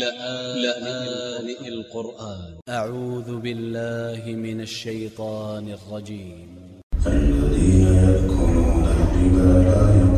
لآن القرآن. أ ع و ذ ب ا ل ل ه من ا ل ش ي ط ا ن ا ل ر ج ي م الذين يأكلون الربا لا يقومون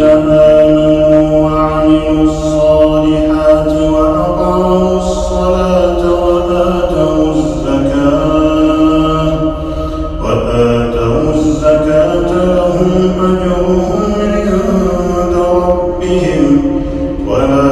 Whatever.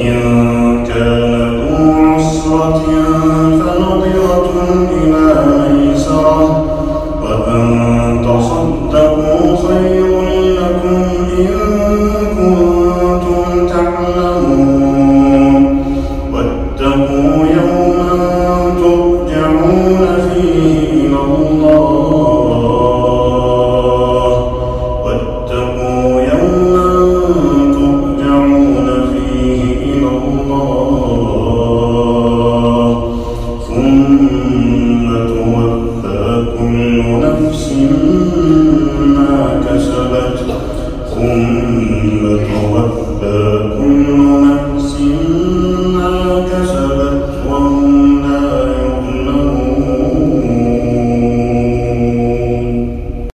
into ثم توفى كل